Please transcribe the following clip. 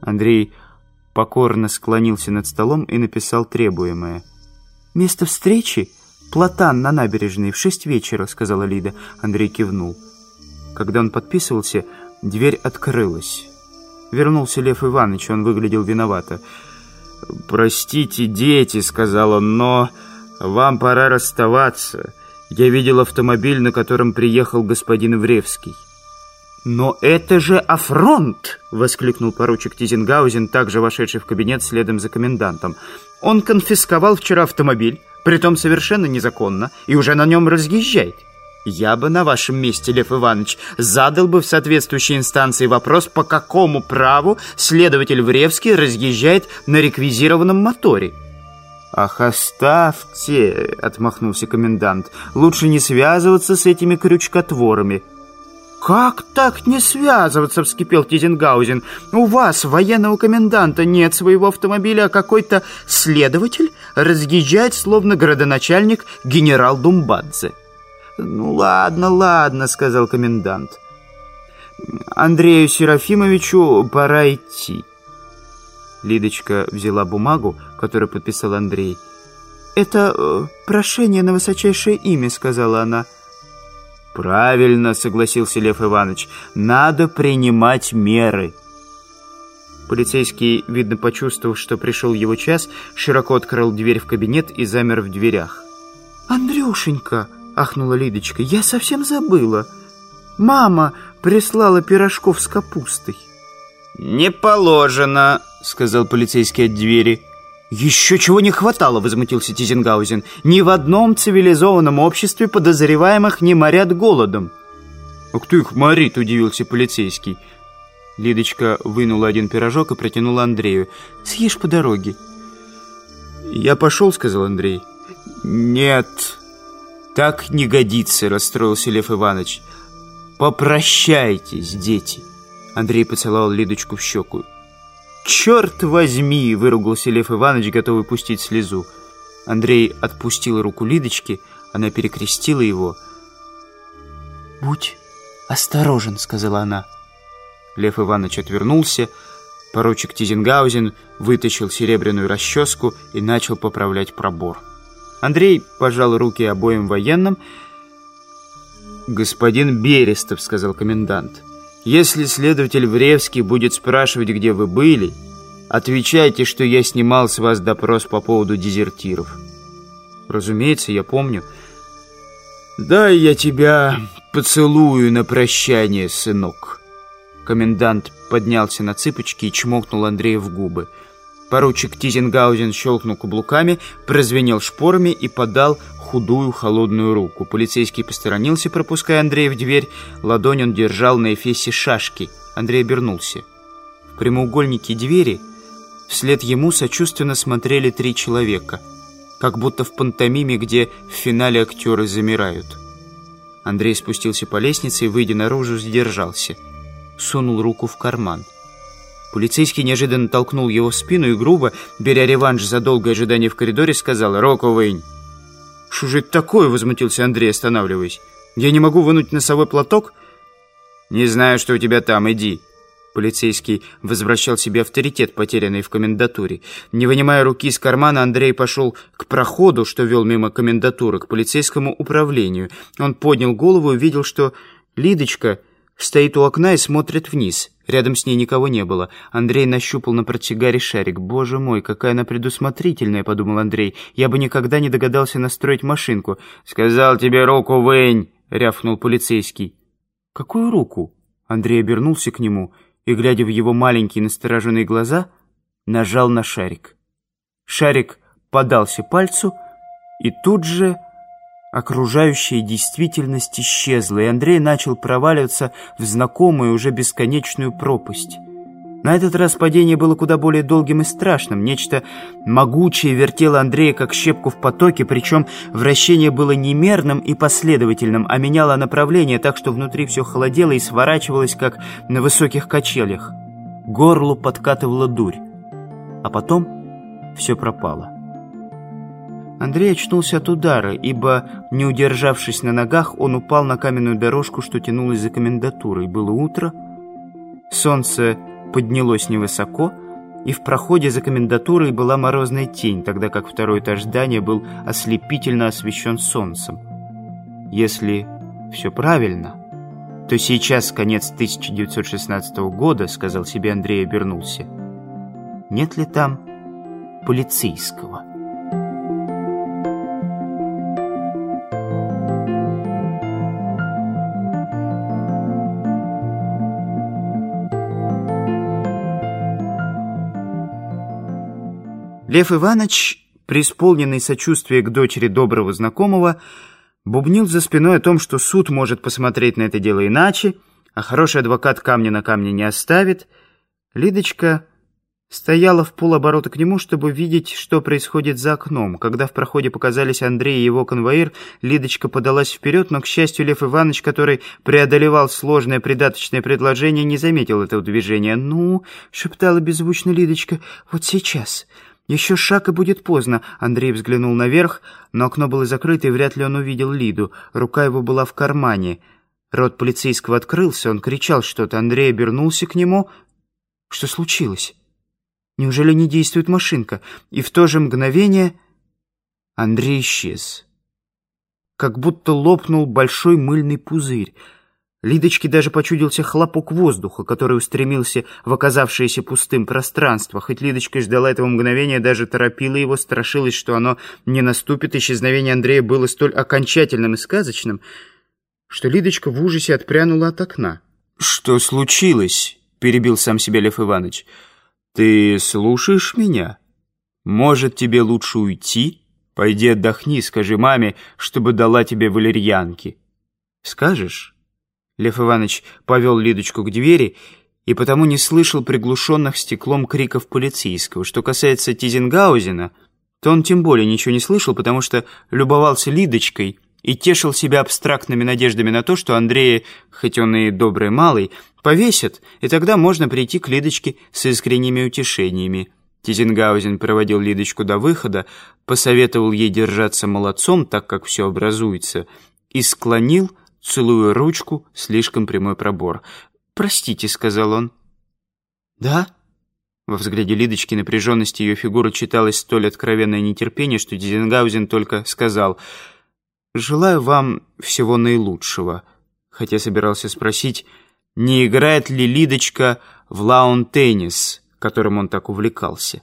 Андрей покорно склонился над столом и написал требуемое. «Место встречи — платан на набережной в шесть вечера», — сказала Лида. Андрей кивнул. Когда он подписывался, дверь открылась. Вернулся Лев Иванович, он выглядел виновато. «Простите, дети», — сказал он, — «но вам пора расставаться. Я видел автомобиль, на котором приехал господин Вревский». «Но это же афронт!» — воскликнул поручик Тизенгаузен, также вошедший в кабинет следом за комендантом. «Он конфисковал вчера автомобиль, притом совершенно незаконно, и уже на нем разъезжает. Я бы на вашем месте, Лев Иванович, задал бы в соответствующей инстанции вопрос, по какому праву следователь Вревский разъезжает на реквизированном моторе». «Ах, оставьте!» — отмахнулся комендант. «Лучше не связываться с этими крючкотворами». «Как так не связываться?» — вскипел Тизенгаузен. «У вас, военного коменданта, нет своего автомобиля, а какой-то следователь разъезжает, словно городоначальник генерал Думбадзе». «Ну ладно, ладно», — сказал комендант. «Андрею Серафимовичу пора идти». Лидочка взяла бумагу, которую подписал Андрей. «Это э, прошение на высочайшее имя», — сказала она. «Правильно», — согласился Лев Иванович, — «надо принимать меры». Полицейский, видно, почувствовав, что пришел его час, широко открыл дверь в кабинет и замер в дверях. «Андрюшенька!» — ахнула Лидочка. «Я совсем забыла. Мама прислала пирожков с капустой». «Не положено», — сказал полицейский от двери. «Еще чего не хватало», — возмутился Тизенгаузен. «Ни в одном цивилизованном обществе подозреваемых не морят голодом». «А кто их морит?» — удивился полицейский. Лидочка вынула один пирожок и протянула Андрею. «Съешь по дороге». «Я пошел», — сказал Андрей. «Нет, так не годится», — расстроился Лев Иванович. «Попрощайтесь, дети». Андрей поцеловал Лидочку в щеку. «Черт возьми!» — выругался Лев Иванович, готовый пустить слезу. Андрей отпустил руку Лидочки, она перекрестила его. «Будь осторожен», — сказала она. Лев Иванович отвернулся. Поручик Тизенгаузен вытащил серебряную расческу и начал поправлять пробор. Андрей пожал руки обоим военным. «Господин Берестов», — сказал комендант, — если следователь Вревский будет спрашивать, где вы были, отвечайте, что я снимал с вас допрос по поводу дезертиров. Разумеется, я помню. «Дай я тебя поцелую на прощание, сынок». Комендант поднялся на цыпочки и чмокнул Андрея в губы. Поручик Тизенгаузен щелкнул каблуками, прозвенел шпорами и подал худую холодную руку. Полицейский посторонился, пропуская Андрея в дверь. Ладонь он держал на эфесе шашки. Андрей обернулся. В прямоугольнике двери вслед ему сочувственно смотрели три человека, как будто в пантомиме, где в финале актеры замирают. Андрей спустился по лестнице и, выйдя наружу, сдержался. Сунул руку в карман. Полицейский неожиданно толкнул его в спину и грубо, беря реванш за долгое ожидание в коридоре, сказал «Року вынь». «Что же это такое?» — возмутился Андрей, останавливаясь. «Я не могу вынуть носовой платок?» «Не знаю, что у тебя там, иди». Полицейский возвращал себе авторитет, потерянный в комендатуре. Не вынимая руки из кармана, Андрей пошел к проходу, что вел мимо комендатуры, к полицейскому управлению. Он поднял голову и увидел, что Лидочка стоит у окна и смотрит вниз. Рядом с ней никого не было. Андрей нащупал на портсигаре шарик. «Боже мой, какая она предусмотрительная», — подумал Андрей. «Я бы никогда не догадался настроить машинку». «Сказал тебе руку вынь», — рявкнул полицейский. «Какую руку?» Андрей обернулся к нему и, глядя в его маленькие настороженные глаза, нажал на шарик. Шарик подался пальцу и тут же Окружающая действительность исчезла, и Андрей начал проваливаться в знакомую уже бесконечную пропасть. На этот раз падение было куда более долгим и страшным. Нечто могучее вертело Андрея как щепку в потоке, причем вращение было немерным и последовательным, а меняло направление так, что внутри все холодело и сворачивалось, как на высоких качелях. Горлу подкатывала дурь. А потом все пропало. Андрей очнулся от удара, ибо, не удержавшись на ногах, он упал на каменную дорожку, что тянулась за комендатурой. Было утро, солнце поднялось невысоко, и в проходе за комендатурой была морозная тень, тогда как второй этаж здания был ослепительно освещен солнцем. Если все правильно, то сейчас конец 1916 года, сказал себе Андрей и обернулся. Нет ли там полицейского? Лев Иванович, преисполненный сочувствия к дочери доброго знакомого, бубнил за спиной о том, что суд может посмотреть на это дело иначе, а хороший адвокат камня на камне не оставит. Лидочка стояла в полоборота к нему, чтобы видеть, что происходит за окном. Когда в проходе показались Андрей и его конвоир, Лидочка подалась вперед, но, к счастью, Лев Иванович, который преодолевал сложное придаточное предложение, не заметил этого движения. «Ну», — шептала беззвучно Лидочка, — «вот сейчас». «Еще шаг, и будет поздно», — Андрей взглянул наверх, но окно было закрыто, и вряд ли он увидел Лиду. Рука его была в кармане. Рот полицейского открылся, он кричал что-то. Андрей обернулся к нему. Что случилось? Неужели не действует машинка? И в то же мгновение Андрей исчез. Как будто лопнул большой мыльный пузырь. Лидочке даже почудился хлопок воздуха, который устремился в оказавшееся пустым пространство. Хоть Лидочка ждала этого мгновения, даже торопила его, страшилась, что оно не наступит. Исчезновение Андрея было столь окончательным и сказочным, что Лидочка в ужасе отпрянула от окна. «Что случилось?» — перебил сам себя Лев Иванович. «Ты слушаешь меня? Может, тебе лучше уйти? Пойди отдохни, скажи маме, чтобы дала тебе валерьянки. Скажешь?» Лев Иванович повел Лидочку к двери и потому не слышал приглушенных стеклом криков полицейского. Что касается Тизенгаузена, то он тем более ничего не слышал, потому что любовался Лидочкой и тешил себя абстрактными надеждами на то, что Андрея, хоть он и добрый малый, повесят, и тогда можно прийти к Лидочке с искренними утешениями. Тизенгаузен проводил Лидочку до выхода, посоветовал ей держаться молодцом, так как все образуется, и склонил целуя ручку, слишком прямой пробор. «Простите», — сказал он. «Да?» Во взгляде Лидочки напряженности ее фигуры читалось столь откровенное нетерпение, что Дизенгаузен только сказал «Желаю вам всего наилучшего», хотя собирался спросить, не играет ли Лидочка в лаун-теннис, которым он так увлекался.